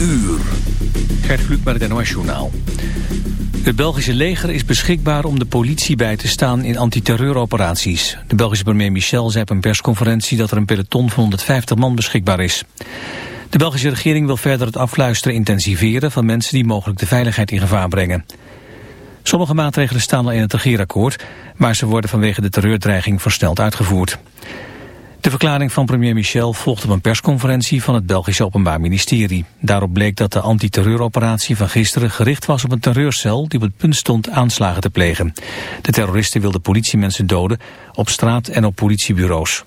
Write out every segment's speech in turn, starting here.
uur. Gert Kluk met het NOS Journaal. Het Belgische leger is beschikbaar om de politie bij te staan in antiterreuroperaties. De Belgische premier Michel zei op een persconferentie dat er een peloton van 150 man beschikbaar is. De Belgische regering wil verder het afluisteren intensiveren van mensen die mogelijk de veiligheid in gevaar brengen. Sommige maatregelen staan al in het regeerakkoord, maar ze worden vanwege de terreurdreiging versneld uitgevoerd. De verklaring van premier Michel volgt op een persconferentie van het Belgische Openbaar Ministerie. Daarop bleek dat de antiterreuroperatie van gisteren gericht was op een terreurcel die op het punt stond aanslagen te plegen. De terroristen wilden politiemensen doden op straat en op politiebureaus.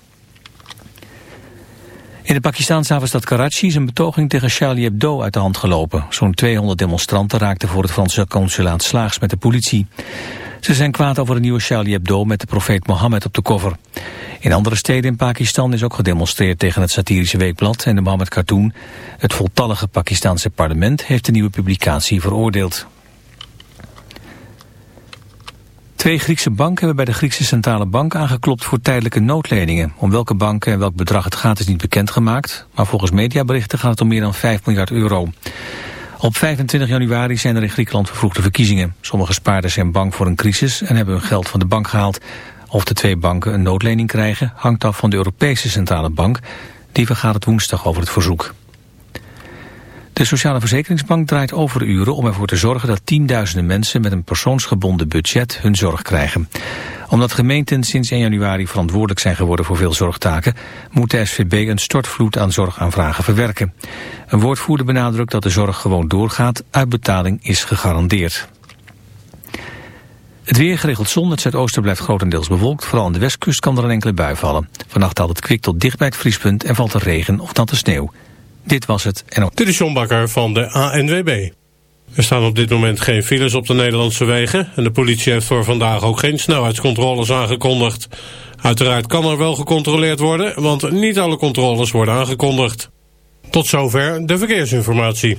In de Pakistanse havenstad Karachi is een betoging tegen Charlie Hebdo uit de hand gelopen. Zo'n 200 demonstranten raakten voor het Franse consulaat slaags met de politie. Ze zijn kwaad over de nieuwe Charlie Hebdo met de profeet Mohammed op de cover. In andere steden in Pakistan is ook gedemonstreerd tegen het satirische weekblad en de Mohammed cartoon. Het voltallige Pakistanse parlement heeft de nieuwe publicatie veroordeeld. Twee Griekse banken hebben bij de Griekse Centrale Bank aangeklopt voor tijdelijke noodleningen. Om welke banken en welk bedrag het gaat is niet bekendgemaakt, maar volgens mediaberichten gaat het om meer dan 5 miljard euro. Op 25 januari zijn er in Griekenland vervroegde verkiezingen. Sommige spaarders zijn bang voor een crisis en hebben hun geld van de bank gehaald. Of de twee banken een noodlening krijgen hangt af van de Europese Centrale Bank. Die vergaat woensdag over het verzoek. De Sociale Verzekeringsbank draait overuren om ervoor te zorgen dat tienduizenden mensen met een persoonsgebonden budget hun zorg krijgen. Omdat gemeenten sinds 1 januari verantwoordelijk zijn geworden voor veel zorgtaken, moet de SVB een stortvloed aan zorgaanvragen verwerken. Een woordvoerder benadrukt dat de zorg gewoon doorgaat, uitbetaling is gegarandeerd. Het weer geregeld zon, het zuidoosten blijft grotendeels bewolkt. Vooral aan de westkust kan er een enkele bui vallen. Vannacht haalt het kwik tot dicht bij het vriespunt en valt er regen of natte sneeuw. Dit was het. En. Dit is John Bakker van de ANWB. Er staan op dit moment geen files op de Nederlandse wegen... en de politie heeft voor vandaag ook geen snelheidscontroles aangekondigd. Uiteraard kan er wel gecontroleerd worden... want niet alle controles worden aangekondigd. Tot zover de verkeersinformatie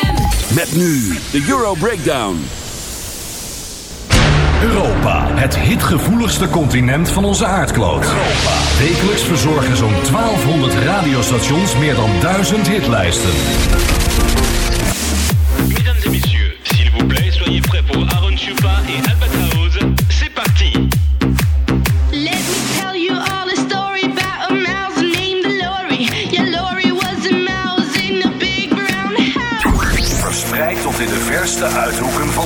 Met nu de Euro Breakdown. Europa, het hitgevoeligste continent van onze aardkloot. Europa. Wekelijks verzorgen zo'n 1200 radiostations meer dan 1000 hitlijsten.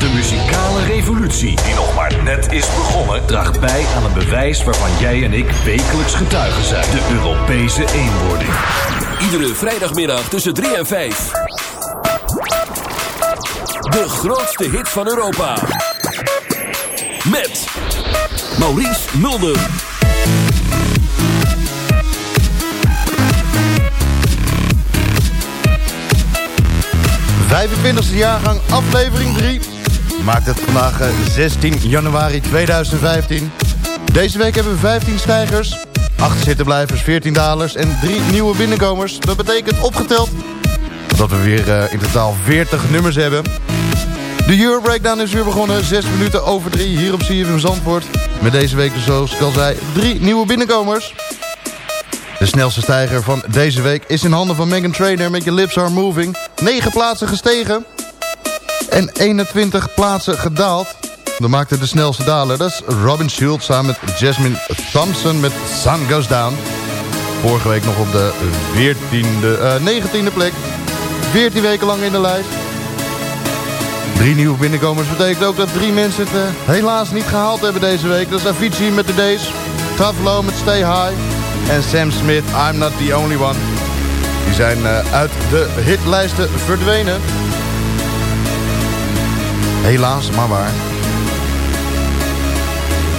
De muzikale revolutie, die nog maar net is begonnen, draagt bij aan een bewijs waarvan jij en ik wekelijks getuigen zijn: de Europese eenwording. Iedere vrijdagmiddag tussen 3 en 5. De grootste hit van Europa. Met Maurice Mulder. 25e jaargang, aflevering 3. Maakt het vandaag eh, 16 januari 2015. Deze week hebben we 15 stijgers, 8 zittenblijvers, 14 dalers en 3 nieuwe binnenkomers. Dat betekent opgeteld dat we weer uh, in totaal 40 nummers hebben. De Euro Breakdown is weer begonnen, 6 minuten over 3 hier op CFM Zandvoort. Met deze week dus zoals ik al zei, 3 nieuwe binnenkomers. De snelste stijger van deze week is in handen van Megan Trainer met Je Lips Are Moving. 9 plaatsen gestegen en 21 plaatsen gedaald. Dan maakte de snelste daler. Dat is Robin Schultz samen met Jasmine Thompson met Sun Goes Down. Vorige week nog op de 14e, uh, 19e plek. 14 weken lang in de lijst. Drie nieuwe binnenkomers betekent ook dat drie mensen het uh, helaas niet gehaald hebben deze week. Dat is Avicii met de Days, Tavlo met Stay High en Sam Smith, I'm Not The Only One. Die zijn uh, uit de hitlijsten verdwenen. Helaas, maar waar.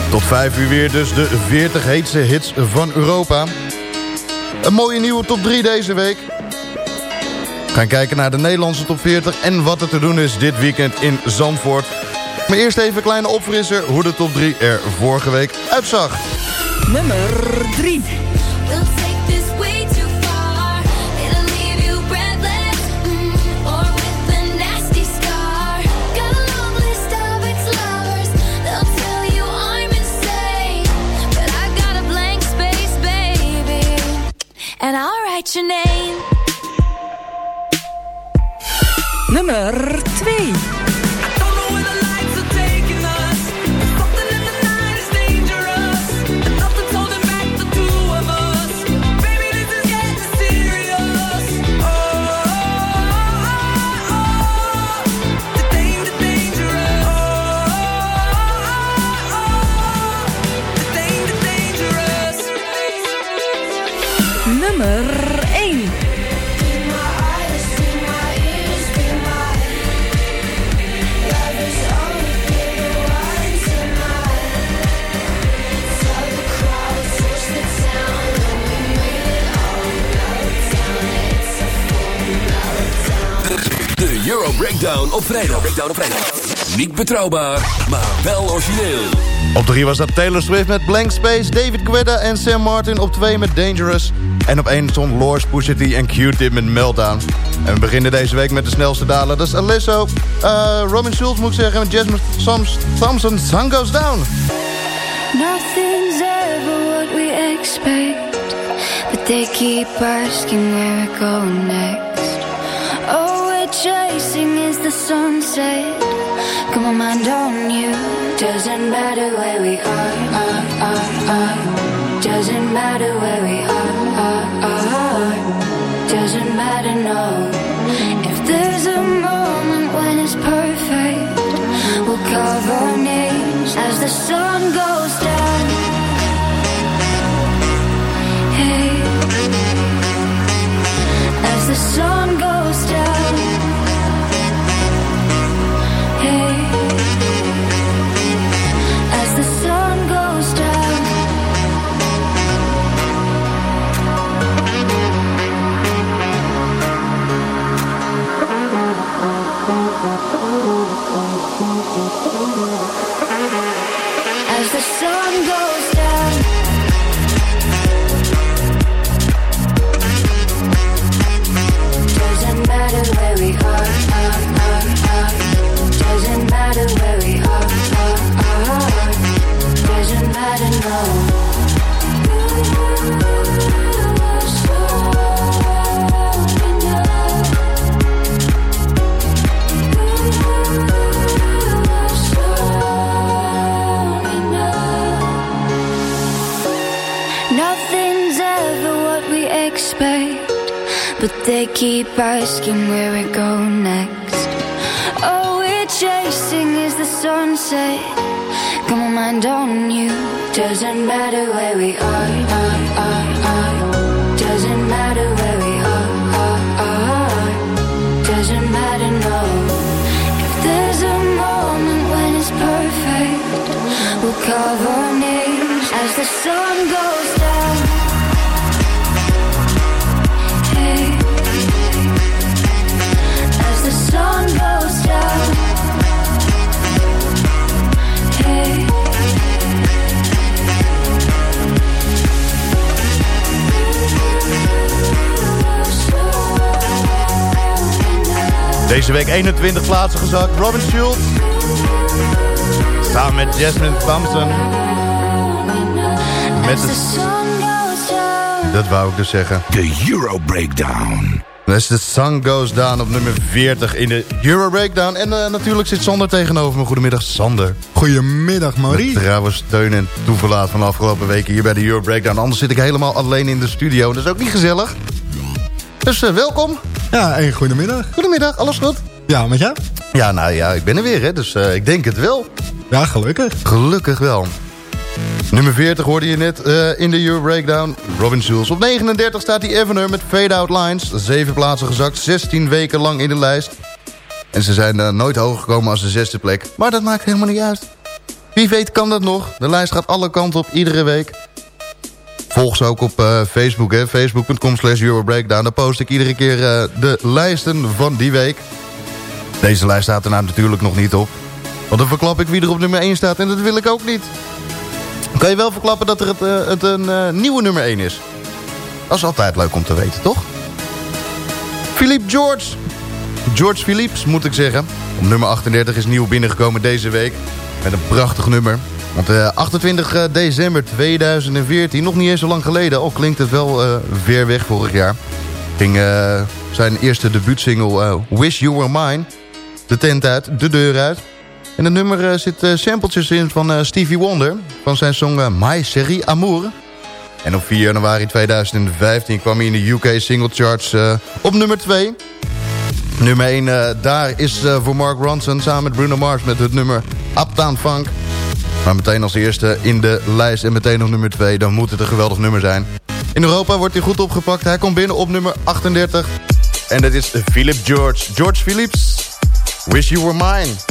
Tot 5 uur weer dus de 40 heetste hits van Europa. Een mooie nieuwe top 3 deze week. We gaan kijken naar de Nederlandse top 40 en wat er te doen is dit weekend in Zandvoort. Maar eerst even een kleine opfrisser hoe de top 3 er vorige week uitzag. Nummer 3. Nummer 2. Op vrijdag. Breakdown op vrijdag. Niet betrouwbaar, maar wel origineel. Op 3 was dat Taylor Swift met Blank Space, David Guetta en Sam Martin. Op 2 met Dangerous. En op 1 stond Lors, Pusha T en Q-Tip met Meltdown. En we beginnen deze week met de snelste daler. Dat is Alesso, uh, Robin Schulz moet ik zeggen, met Jasmine Thompson, Sun Goes Down. Nothing's ever what we expect But they keep asking where we're going next chasing is the sunset Got my mind on you Doesn't matter where we are, are, are, are. Doesn't matter where we are, are, are. Doesn't matter, no If there's a moment when it's perfect We'll cover our names as the sun goes 20 plaatsen gezakt. Robin Schultz. Samen met Jasmine Thompson. Met de... Dat wou ik dus zeggen. De Euro Breakdown. De Sun Goes Down op nummer 40 in de Euro Breakdown. En eh, natuurlijk zit Sander tegenover me. Goedemiddag, Sander. Goedemiddag, Marie. Trouwens steun en toeverlaat van de afgelopen weken hier bij de Euro Breakdown. Anders zit ik helemaal alleen in de studio. Dat is ook niet gezellig. Dus eh, welkom. Ja, en goedemiddag. Goedemiddag, alles goed? Ja, met jou? Ja, nou ja, ik ben er weer, hè. Dus uh, ik denk het wel. Ja, gelukkig. Gelukkig wel. Nummer 40 hoorde je net uh, in de Euro Breakdown. Robin Schulz. Op 39 staat die Evener met Fade Out Lines. 7 plaatsen gezakt, 16 weken lang in de lijst. En ze zijn uh, nooit hoger gekomen als de zesde plek. Maar dat maakt helemaal niet uit. Wie weet kan dat nog. De lijst gaat alle kanten op, iedere week. Volg ze ook op uh, Facebook, hè. Facebook.com slash Euro Breakdown. Daar post ik iedere keer de lijsten van die week. Deze lijst staat er nou natuurlijk nog niet op. Want dan verklap ik wie er op nummer 1 staat. En dat wil ik ook niet. Kan je wel verklappen dat er het, uh, het een uh, nieuwe nummer 1 is. Dat is altijd leuk om te weten, toch? Philippe George. George Philips, moet ik zeggen. Op nummer 38 is nieuw binnengekomen deze week. Met een prachtig nummer. Want uh, 28 december 2014, nog niet eens zo lang geleden... al klinkt het wel ver weg vorig jaar... ging zijn eerste debuutsingle Wish You Were Mine... de tent uit, de deur uit... En het nummer uh, zit uh, sampletjes in van uh, Stevie Wonder. Van zijn song My Serie Amour. En op 4 januari 2015 kwam hij in de UK Single Charts op nummer 2. Nummer 1 daar is voor Mark Ronson samen met Bruno Mars met het nummer Uptown Funk. Maar meteen als eerste in de lijst en meteen op nummer 2. Dan moet het een geweldig nummer zijn. In Europa wordt hij goed opgepakt. Hij komt binnen op nummer 38. En dat is Philip George. George Philips. Wish You Were Mine.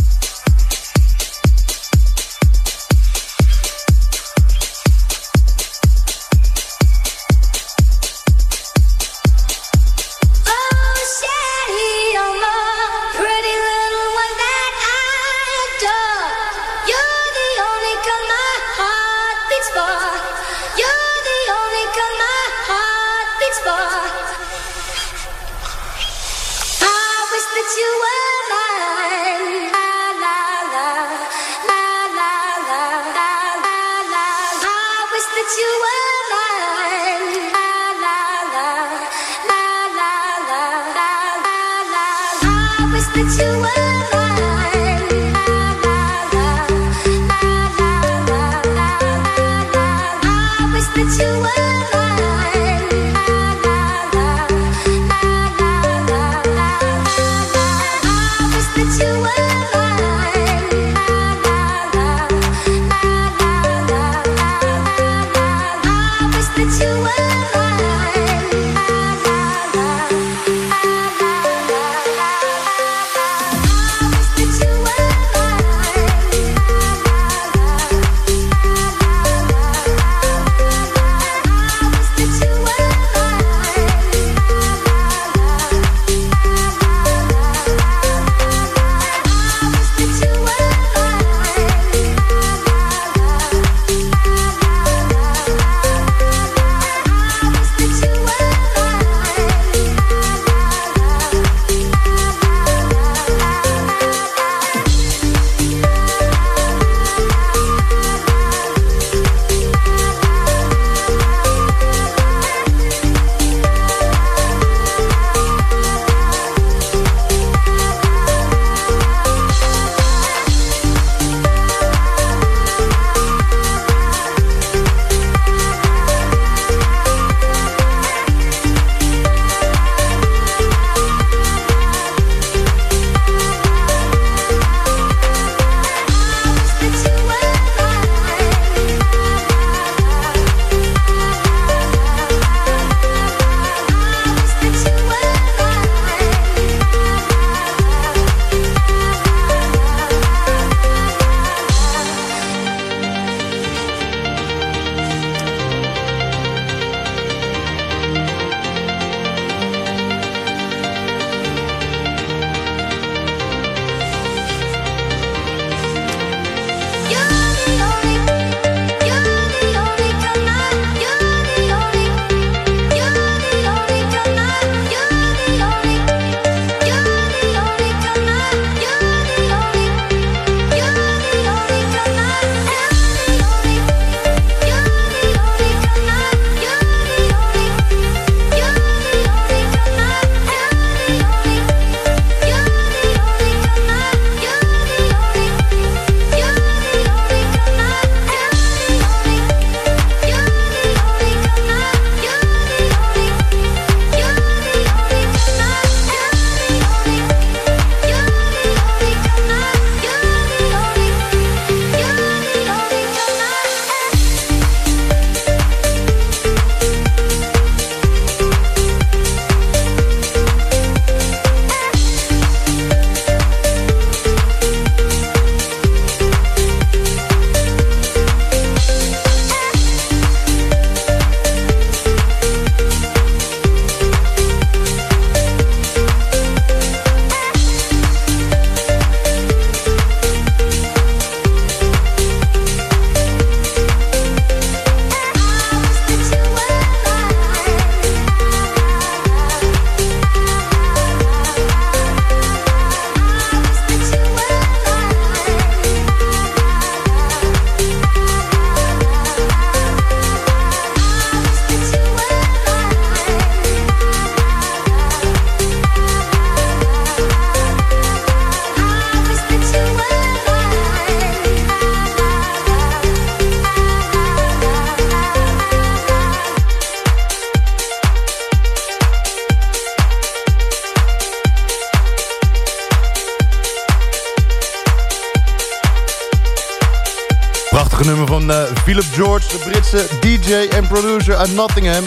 George, de Britse DJ en producer uit Nottingham.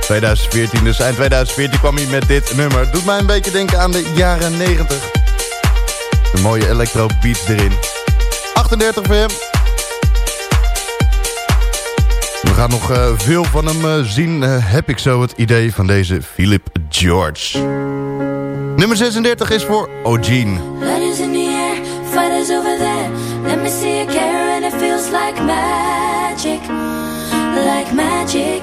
2014, dus eind 2014 kwam hij met dit nummer. Doet mij een beetje denken aan de jaren 90. De mooie electro beats erin. 38 voor hem. We gaan nog uh, veel van hem uh, zien, uh, heb ik zo het idee van deze Philip George. Nummer 36 is voor O'Gene. Magic.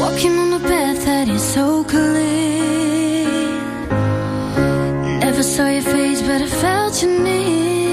Walking on a path that is so clear. Never saw your face, but I felt your near.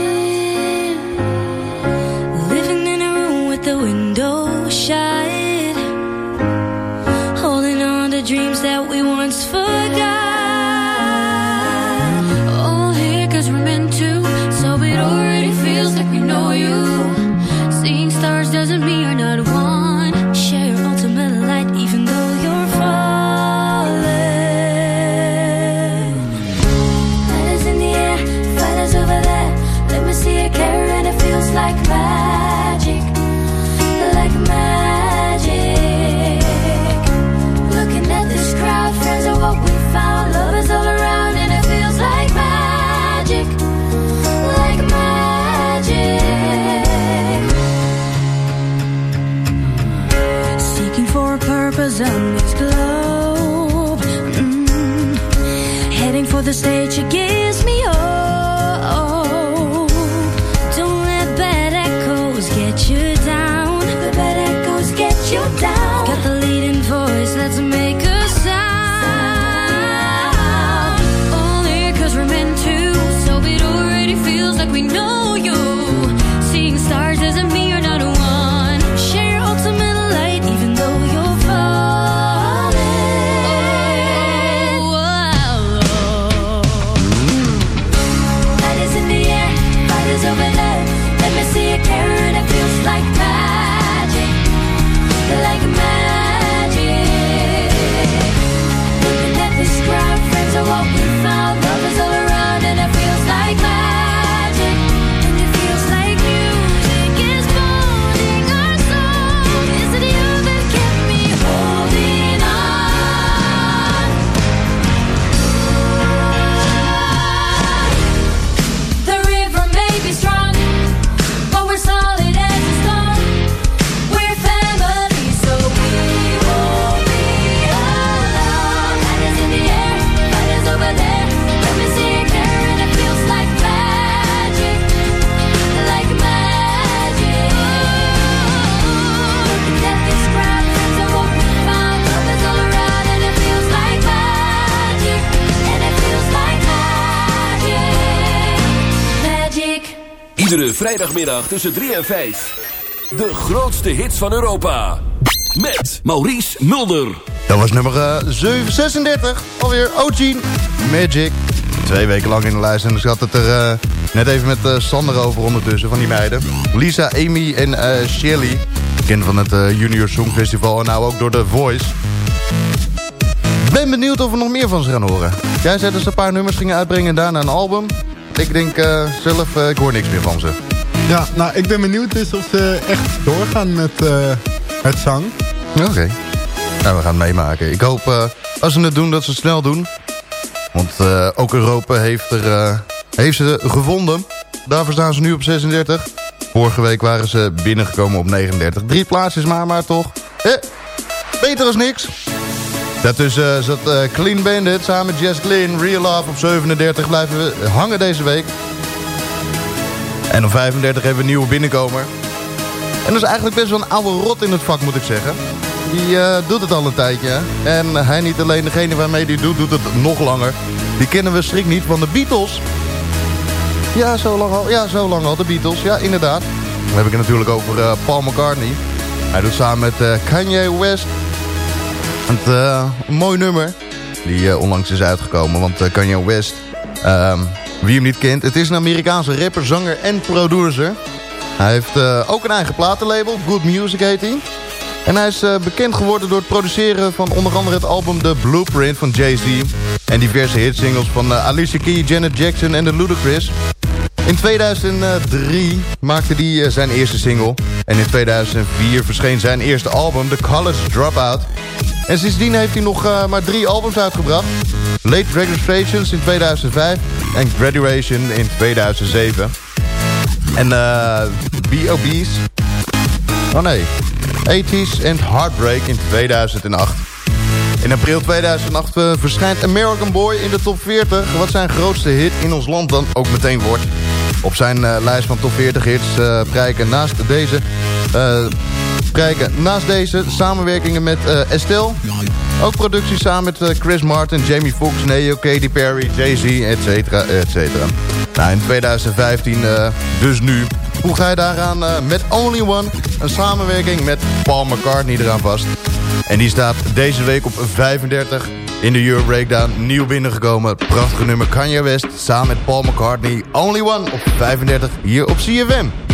Vrijdagmiddag tussen 3 en 5. De grootste hits van Europa. Met Maurice Mulder. Dat was nummer uh, 36. Alweer O'Gene Magic. Twee weken lang in de lijst. En dus had het er uh, net even met uh, Sander over ondertussen van die meiden. Lisa, Amy en Shirley. Bekend van het Junior Songfestival en nou ook door The Voice. Ben benieuwd of we nog meer van ze gaan horen. Jij zei dat ze een paar nummers gingen uitbrengen en daarna een album. Ik denk zelf, ik hoor niks meer van ze. Ja, nou, ik ben benieuwd dus of ze echt doorgaan met het zang. Oké. Okay. Nou, we gaan het meemaken. Ik hoop, als ze het doen, dat ze het snel doen. Want ook Europa heeft, er, heeft ze gevonden. Daarvoor staan ze nu op 36. Vorige week waren ze binnengekomen op 39. Drie plaatsjes maar, maar toch. Eh, beter als niks. Daartussen zat Clean Bandit samen met Jess Glynn. Real Love op 37 blijven we hangen deze week. En op 35 hebben we een nieuwe binnenkomer. En dat is eigenlijk best wel een oude rot in het vak, moet ik zeggen. Die uh, doet het al een tijdje. En hij niet alleen, degene waarmee die doet, doet het nog langer. Die kennen we schrik niet van de Beatles. Ja, zo lang al. Ja, zo lang al. De Beatles. Ja, inderdaad. Dan heb ik het natuurlijk over Paul McCartney. Hij doet samen met Kanye West. Het, een mooi nummer. Die onlangs is uitgekomen. Want Kanye West, ehm, wie hem niet kent... Het is een Amerikaanse rapper, zanger en producer. Hij heeft ook een eigen platenlabel, Good Music heet hij. En hij is bekend geworden door het produceren van onder andere het album The Blueprint van Jay-Z. En diverse hitsingles van Alicia Keys, Janet Jackson en The Ludacris. In 2003 maakte hij zijn eerste single. En in 2004 verscheen zijn eerste album, The College Dropout. En sindsdien heeft hij nog maar drie albums uitgebracht. Late Registrations in 2005 en Graduation in 2007. En uh, B.O.B.'s... Oh nee. 80s and Heartbreak in 2008. In april 2008 uh, verschijnt American Boy in de top 40... wat zijn grootste hit in ons land dan ook meteen wordt. Op zijn lijst van top 40 hits prijken naast deze... prijken naast deze samenwerkingen met Estelle... ook producties samen met Chris Martin, Jamie Foxx, Neo, Katy Perry, Jay-Z, et cetera, et cetera. Nou, in 2015, dus nu, hoe ga je daaraan met Only One... een samenwerking met Paul McCartney eraan vast... En die staat deze week op 35 in de Euro Breakdown. Nieuw binnengekomen. Prachtige nummer Kanye West samen met Paul McCartney. Only One op 35 hier op CFM.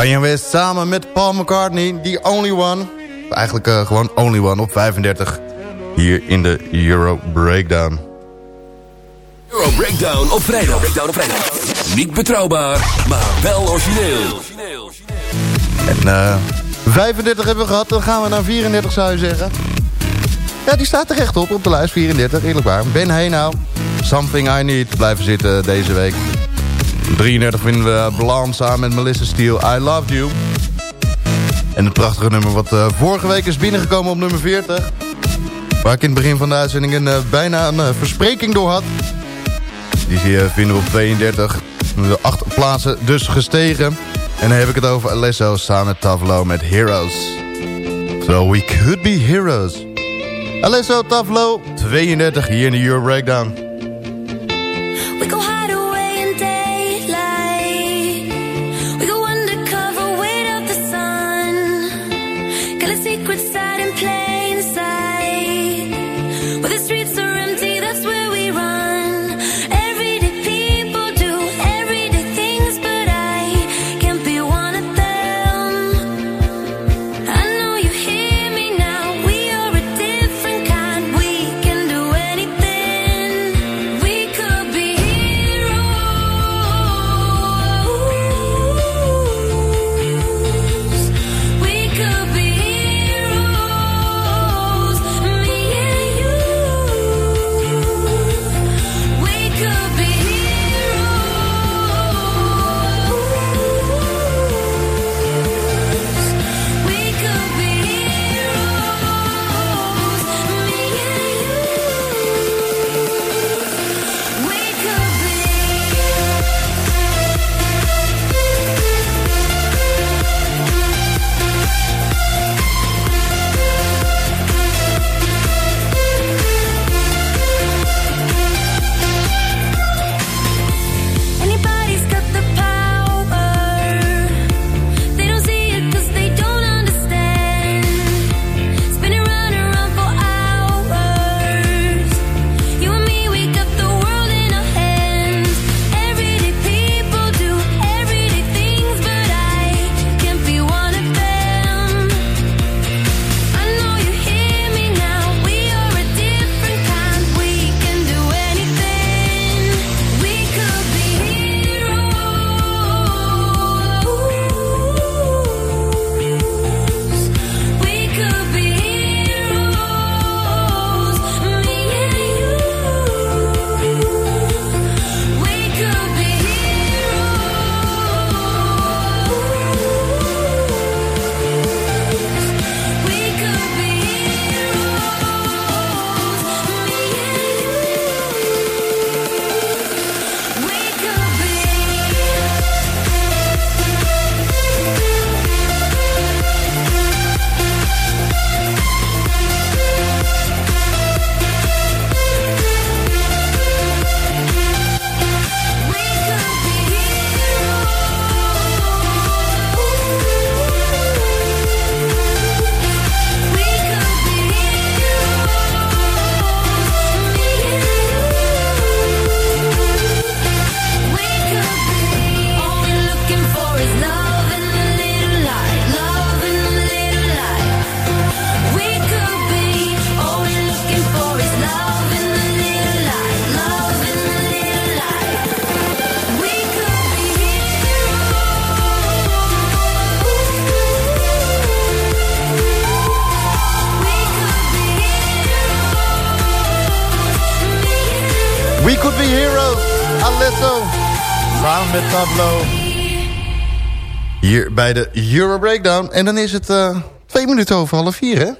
Kanye West samen met Paul McCartney, The Only One. Eigenlijk uh, gewoon Only One op 35. Hier in de Euro Breakdown. Euro Breakdown op vrijdag. Breakdown op vrijdag. Niet betrouwbaar, maar wel origineel. En uh, 35 hebben we gehad, dan gaan we naar 34 zou je zeggen. Ja, die staat er recht op, op de lijst 34, eerlijk waar. Ben Heenau, Something I Need, blijven zitten deze week. 33 vinden we Blanc samen met Melissa Steele, I Loved You. En het prachtige nummer wat uh, vorige week is binnengekomen op nummer 40. Waar ik in het begin van de uitzending een, uh, bijna een uh, verspreking door had. Die vinden we op 32. De acht plaatsen dus gestegen. En dan heb ik het over Alesso samen met Tavlo met Heroes. So we could be heroes. Alesso Tavlo, 32 hier in de Euro Breakdown. Bij de Euro Breakdown. En dan is het uh, twee minuten over half vier, hè?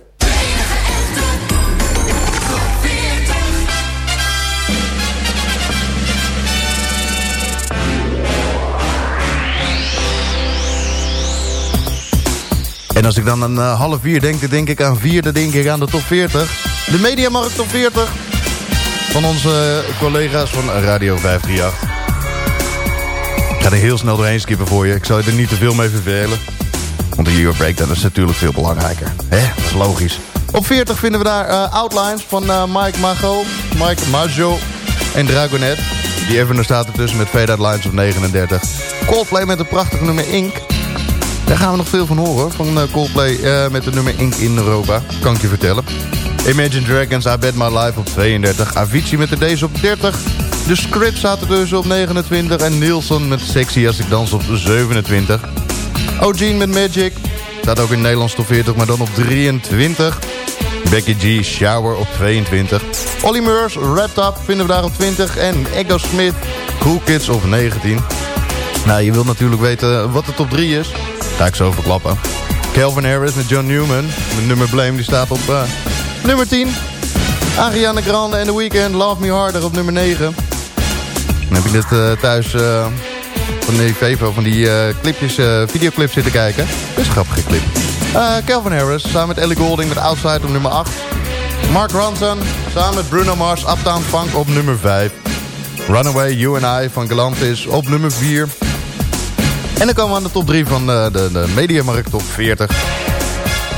En als ik dan aan uh, half vier denk, dan denk ik aan vier, dan denk ik aan de top 40. De Mediamarkt top 40. Van onze collega's van Radio 538. Ik ga er heel snel doorheen skippen voor je. Ik zal je er niet te veel mee vervelen. Want de Euro Breakdown is natuurlijk veel belangrijker. Hè? Dat is logisch. Op 40 vinden we daar uh, Outlines van uh, Mike Mago, Mike Majo en Dragonet. Die even staat ertussen met Fade Out Lines op 39. Coldplay met een prachtig nummer Ink. Daar gaan we nog veel van horen, van uh, Coldplay met de nummer Ink in Europa. Kan ik je vertellen. Imagine Dragons, I Bet My Life op 32. Avicii met de deze op 30. De Script staat dus op 29. En Nielsen met Sexy Als Ik Dans op 27. O'Gene met Magic. Staat ook in Nederlands top 40, maar dan op 23. Becky G, Shower op 22. Olly Murs, Wrapped Up vinden we daar op 20. En Echo Smith, Cool Kids op 19. Nou, je wilt natuurlijk weten wat de top 3 is. Ga ik zo verklappen. Calvin Harris met John Newman. Met nummer Blame, die staat op uh, nummer 10. Ariana Grande en The Weeknd, Love Me Harder op nummer 9. Dan heb ik dit uh, thuis uh, van de Vevo van die clipjes, videoclips zitten kijken. Is een grappige clip. Calvin Harris samen met Ellie Golding met Outside op nummer 8. Mark Ronson samen met Bruno Mars, Uptown Funk op nummer 5. Runaway, You and I van Galantis op nummer 4. En dan komen we aan de top 3 van de, de, de Mediamarkt top 40.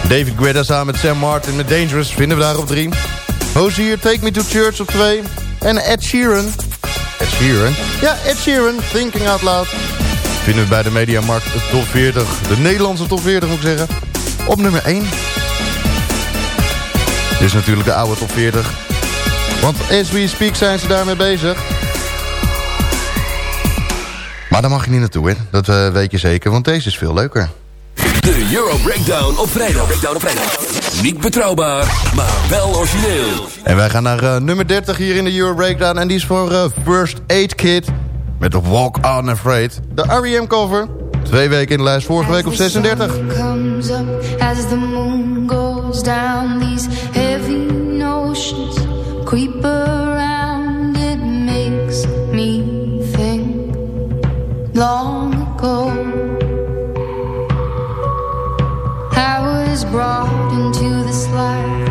David Guetta samen met Sam Martin met Dangerous vinden we daar op 3. Hozier, Take Me To Church op 2. En Ed Sheeran. Ed Sheeran? Ja, Ed Sheeran, Thinking Out Loud. Vinden we bij de Mediamarkt de top 40. De Nederlandse top 40 moet ik zeggen. Op nummer 1. Dit is natuurlijk de oude top 40. Want as we speak zijn ze daarmee bezig. Maar daar mag je niet naartoe, hè. Dat uh, weet je zeker, want deze is veel leuker. De Euro Breakdown op vrijdag. Breakdown op vrijdag. Niet betrouwbaar, maar wel origineel. En wij gaan naar uh, nummer 30 hier in de Euro Breakdown. En die is voor uh, First Aid Kit. Met de Walk On Afraid. De R.E.M. cover. Twee weken in de lijst, vorige week op 36. comes up as the moon goes down. These heavy notions creep around. It makes me think long ago. I was brought into this life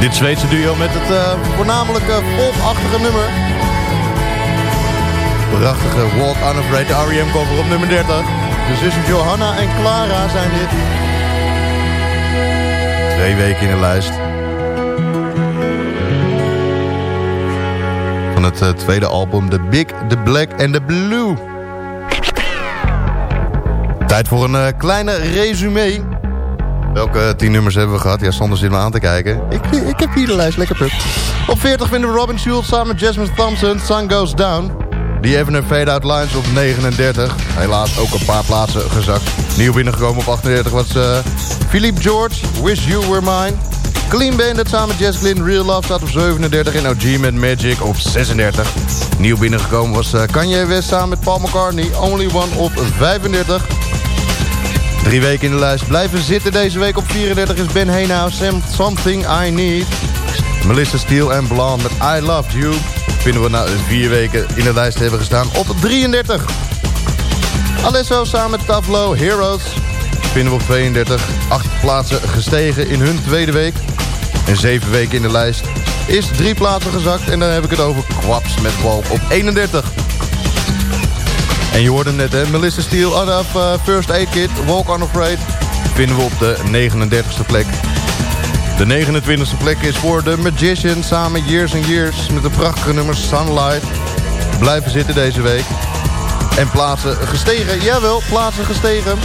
Dit Zweedse duo met het uh, voornamelijk volgachtige nummer. Prachtige Walk Unafraid, de R.E.M. cover op nummer 30. De zussen Johanna en Clara zijn dit. Twee weken in de lijst. Van het uh, tweede album The Big, The Black and The Blue. Tijd voor een uh, kleine resume. Welke tien nummers hebben we gehad? Ja, Sander zit me aan te kijken. Ik, ik heb hier de lijst, lekker puk. Op 40 vinden we Robin Schultz samen met Jasmine Thompson, Sun Goes Down. Die even een fade-out lines op 39. Helaas ook een paar plaatsen gezakt. Nieuw binnengekomen op 38 was uh, Philippe George, Wish You Were Mine. Clean Bandit samen met Jess Real Love staat op 37. En OG met Magic op 36. Nieuw binnengekomen was uh, Kanye West samen met Paul McCartney, Only One op 35. Drie weken in de lijst blijven zitten deze week op 34 is Ben Heenau, Something I Need. Melissa Steele en Blonde met I Loved You. Vinden we na vier weken in de lijst hebben gestaan op 33. Alesso samen met Tavlo, Heroes. Vinden we op 32. Acht plaatsen gestegen in hun tweede week. En zeven weken in de lijst is drie plaatsen gezakt. En dan heb ik het over Quaps met Walk op 31. En je hoorde net, hè, Melissa Steele, Adaf, uh, First Aid Kit, Walk on Afraid... vinden we op de 39e plek. De 29e plek is voor The Magician samen Years and Years... met de prachtige nummer Sunlight. Blijven zitten deze week. En plaatsen gestegen, jawel, plaatsen gestegen.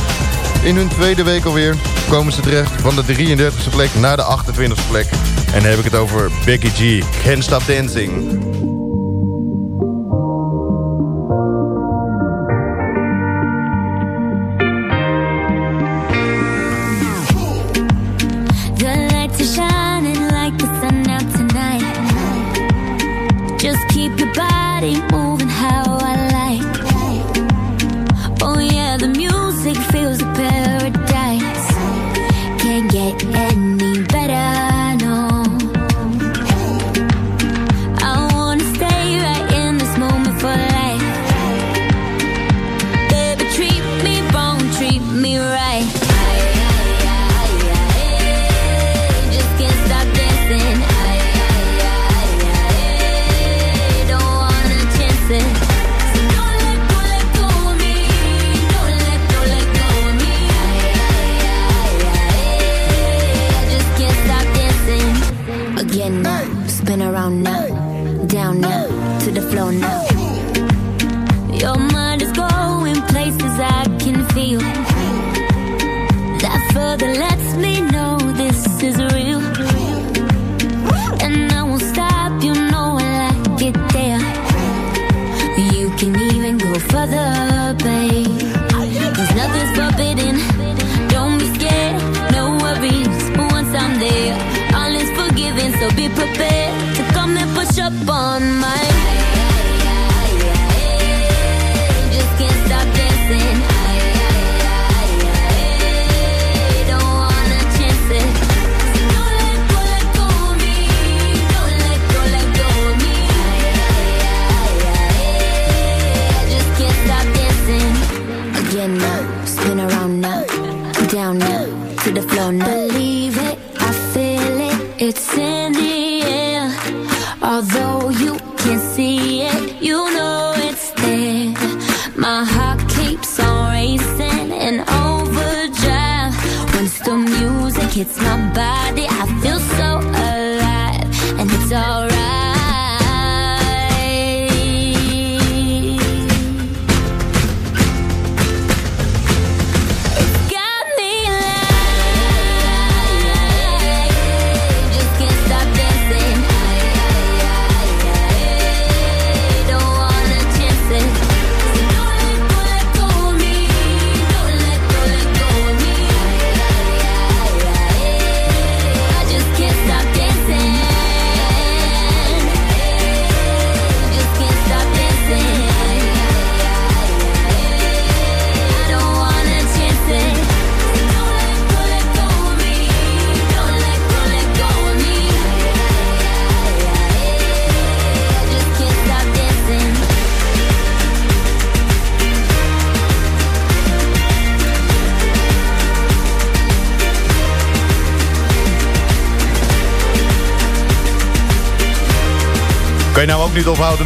In hun tweede week alweer komen ze terecht van de 33e plek naar de 28e plek. En dan heb ik het over Becky G, Can't Stop Dancing.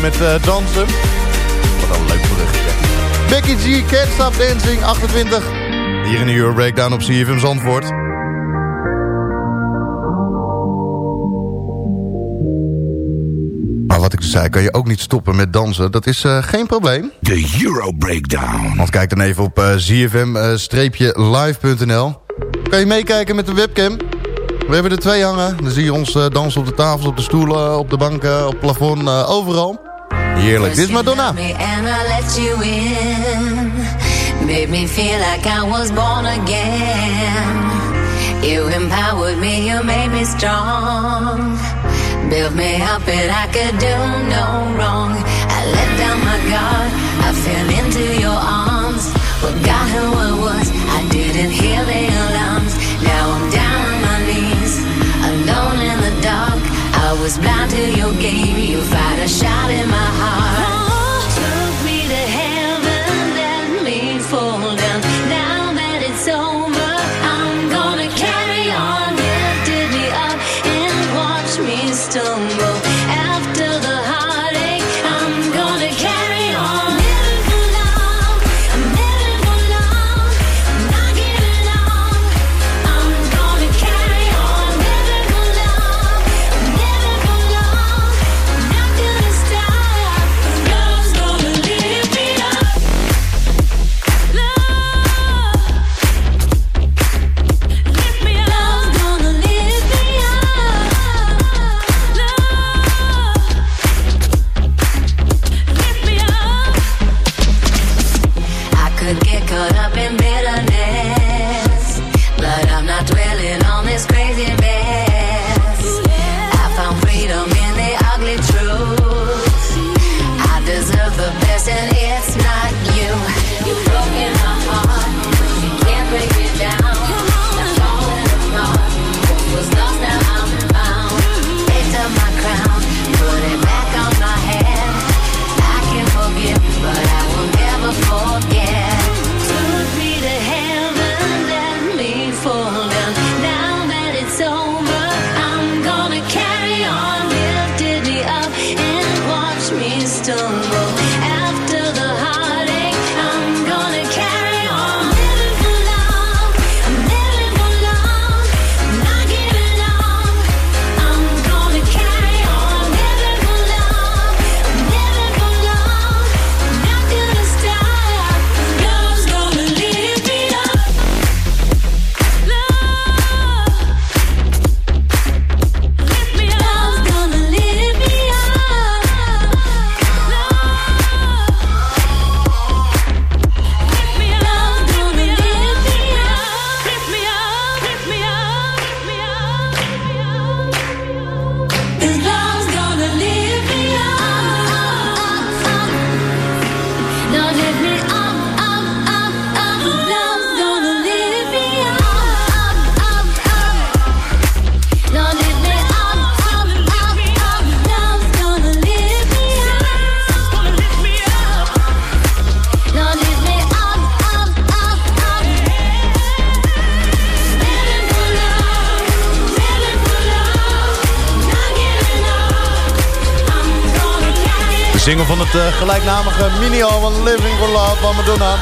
Met uh, dansen? Wat een leuk berichtje. Becky G, Can't Stop Dancing, 28. Hier in de Euro Breakdown op CFM Zandvoort. Maar wat ik zei, kan je ook niet stoppen met dansen. Dat is uh, geen probleem. De Euro Breakdown. Want kijk dan even op uh, zfm-live.nl. Kan je meekijken met de webcam? We hebben er twee hangen. Dan zie je ons uh, dansen op de tafels, op de stoelen, op de banken, op het plafond, uh, overal. Heerlijk. Dit is Madonna. Made me feel like I was born again. You empowered me, you made me strong. Built me up and I could do no wrong. I let down my guard, I fell into your arms. Forgot who I was, I didn't hear the I was blind to your game, you fired a shot in my heart. Gelijknamige mini-album Living for Love van Madonna.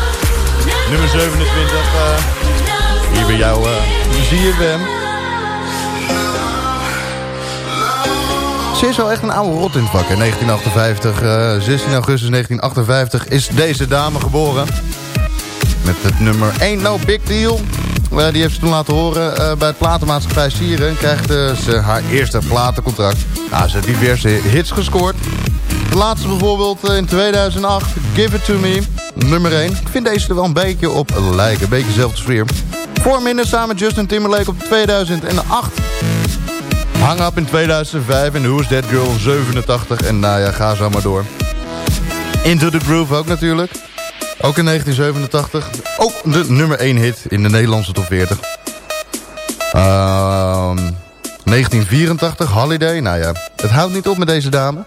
Nummer 27. Uh, hier bij jou uh, ZFM. Ze is wel echt een oude rot in het vak. In 1958, uh, 16 augustus 1958 is deze dame geboren. Met het nummer 1 No Big Deal. Uh, die heeft ze toen laten horen bij het platenmaatschappij Sieren. Krijgt ze haar eerste platencontract. Nou, ze heeft diverse hits gescoord. De laatste bijvoorbeeld in 2008, Give It To Me, nummer 1. Ik vind deze er wel een beetje op lijken, een beetje dezelfde sfeer. Voor minder samen Justin Timberlake op 2008. Hang Up in 2005 en Who's That Girl 87. En nou ja, ga zo maar door. Into the Groove ook natuurlijk. Ook in 1987. Ook de nummer 1 hit in de Nederlandse top 40. Ehm 1984, Holiday. Nou ja, het houdt niet op met deze dame.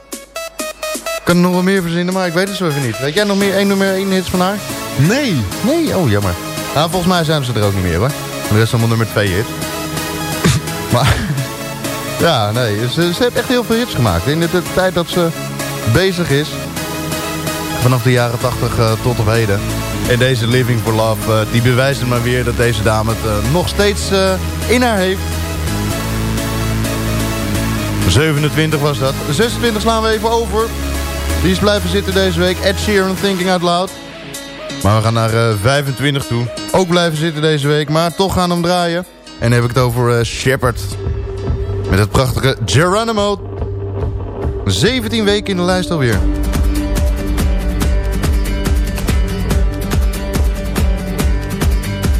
Ik kan er nog wel meer verzinnen, maar ik weet het zo even niet. Weet jij nog meer één nummer 1 hits van haar? Nee. Nee? Oh, jammer. Nou, volgens mij zijn ze er ook niet meer, hoor. De rest allemaal nummer 2 hits. maar... Ja, nee, ze, ze heeft echt heel veel hits gemaakt. In de, de tijd dat ze bezig is. Vanaf de jaren 80 uh, tot op heden. En deze Living for Love, uh, die bewijst maar weer dat deze dame het uh, nog steeds in haar heeft. 27 was dat. 26 slaan we even over. Die is blijven zitten deze week. Ed Sheeran, Thinking Out Loud. Maar we gaan naar 25 toe. Ook blijven zitten deze week, maar toch gaan hem draaien. En dan heb ik het over Shepard. Met het prachtige Geronimo. 17 weken in de lijst alweer.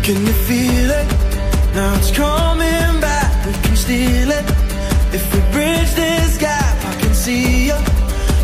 Can you feel it? Now it's coming back. We steal it. If we bridge this gap, I can see you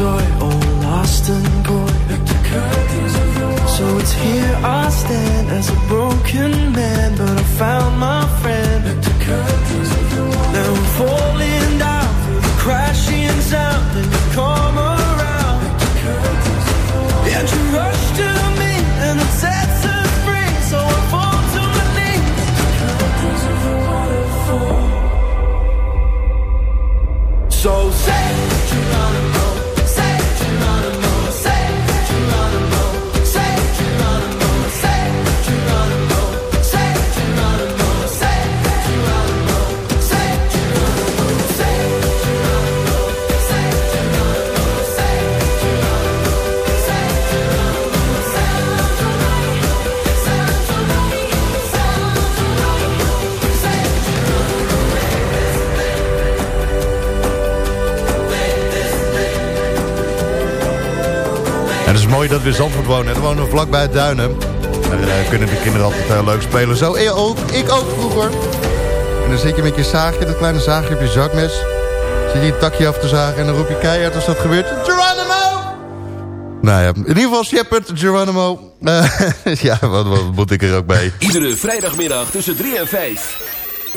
all lost and coy. So it's here I stand as a broken man, but I found my mooi dat we in Zandvoort wonen. We wonen vlakbij het Duinen. Daar eh, kunnen de kinderen altijd eh, leuk spelen. Zo ik ook, ik ook vroeger. En dan zit je met je zaagje, dat kleine zaagje op je zakmes. Zit je een takje af te zagen en dan roep je keihard als dat gebeurt. Geronimo! Nou ja, in ieder geval Shepard, Geronimo. Eh, ja, wat, wat moet ik er ook bij? Iedere vrijdagmiddag tussen 3 en 5.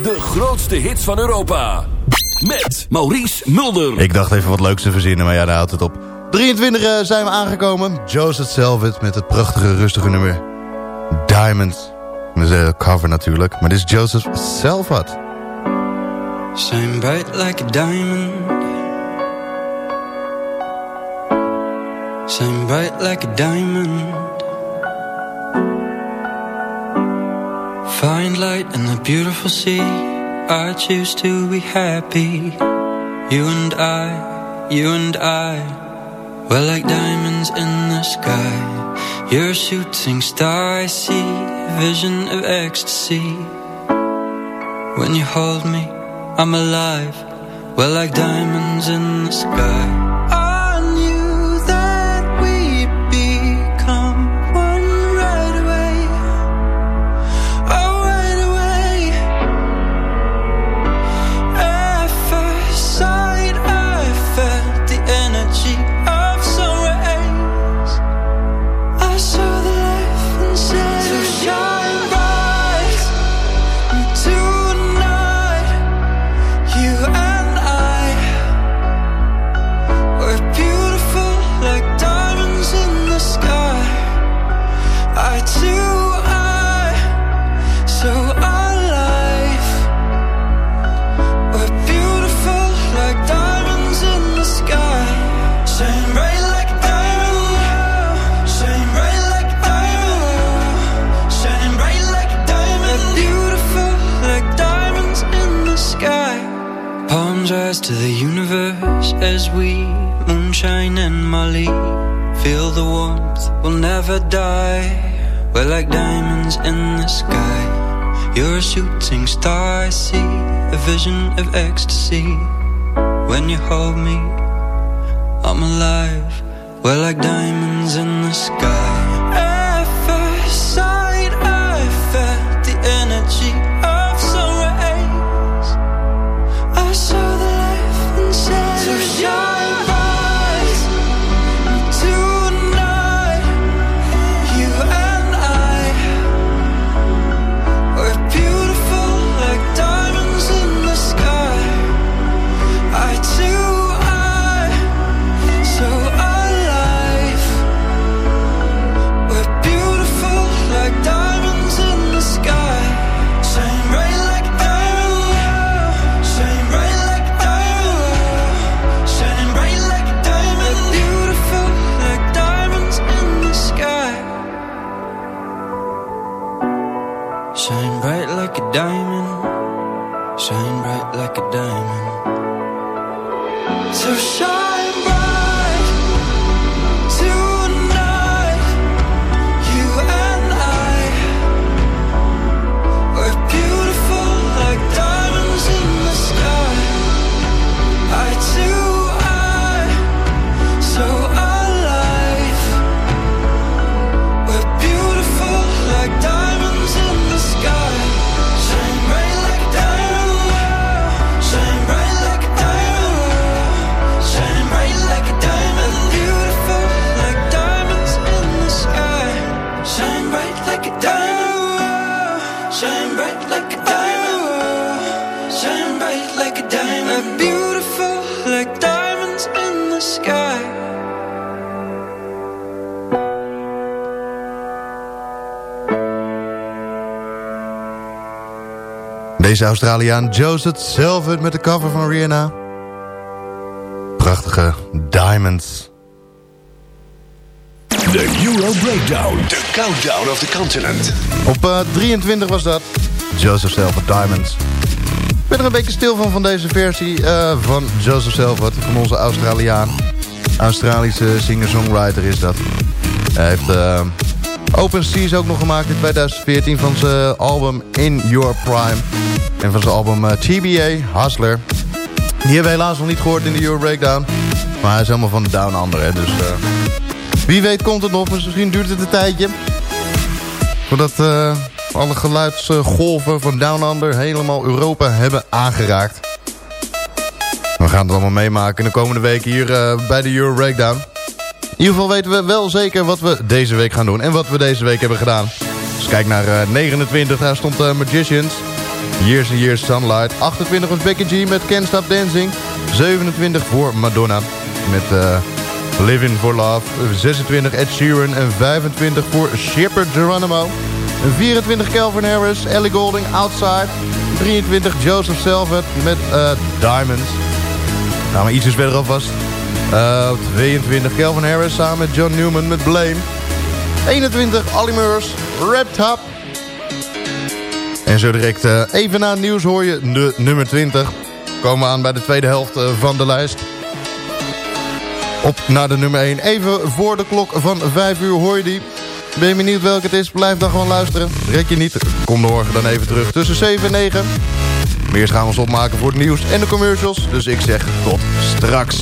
De grootste hits van Europa. Met Maurice Mulder. Ik dacht even wat leuks te verzinnen, maar ja, daar houdt het op. 23 eh, zijn we aangekomen. Joseph Selvit met het prachtige, rustige nummer. Diamond. Dat is de cover natuurlijk. Maar dit is Joseph Selvat. Shine bright like a diamond. Shine bright like a diamond. Find light in the beautiful sea. I choose to be happy. You and I, you and I. We're like diamonds in the sky. You're a shooting star, I see. Vision of ecstasy. When you hold me, I'm alive. We're like diamonds in the sky. Moonshine and Molly. Feel the warmth, we'll never die. We're like diamonds in the sky. You're a shooting star, I see a vision of ecstasy. When you hold me, I'm alive. We're like diamonds in the sky. Deze Australiaan Joseph Selvet met de cover van Rihanna. Prachtige Diamonds. De Euro Breakdown. De countdown of the continent. Op eh, 23 was dat. Joseph Selvet Diamonds. Ik ben er een beetje stil van van deze versie eh, van Joseph Selvet. Van onze Australiaan. Australische singer-songwriter is dat. Hij heeft eh, Open Seas ook nog gemaakt in 2014 van zijn album In Your Prime. En van zijn album eh, TBA, Hustler. Die hebben we helaas nog niet gehoord in de Euro Breakdown. Maar hij is helemaal van de Down Under, hè, dus... eh, wie weet komt het nog, misschien duurt het een tijdje. Voordat eh, alle geluidsgolven van Down Under helemaal Europa hebben aangeraakt. We gaan het allemaal meemaken in de komende weken hier bij de Euro Breakdown. In ieder geval weten we wel zeker wat we deze week gaan doen en wat we deze week hebben gedaan. Dus kijk naar eh, 29, daar stond eh, Magicians. Years and Years Sunlight. 28 was Becky G met Can't Stop Dancing. 27 voor Madonna met eh, Living for Love. 26 Ed Sheeran en 25 voor Shepard Geronimo. En 24 Calvin Harris, Ellie Golding, Outside. 23 Joseph Selvet met Diamonds. Nou, maar ietsjes verderop was. Uh, 22 Calvin Harris samen met John Newman met Blame. 21 Ali Murs, Rap Top. En zo direct uh, even na het nieuws hoor je de nummer 20. Komen we aan bij de tweede helft uh, van de lijst. Op naar de nummer 1. Even voor de klok van 5 uur hoor je die. Ben je benieuwd welke het is? Blijf dan gewoon luisteren. Rek je niet. Kom morgen dan even terug tussen 7 en 9. Meer gaan we ons opmaken voor het nieuws en de commercials. Dus ik zeg tot straks.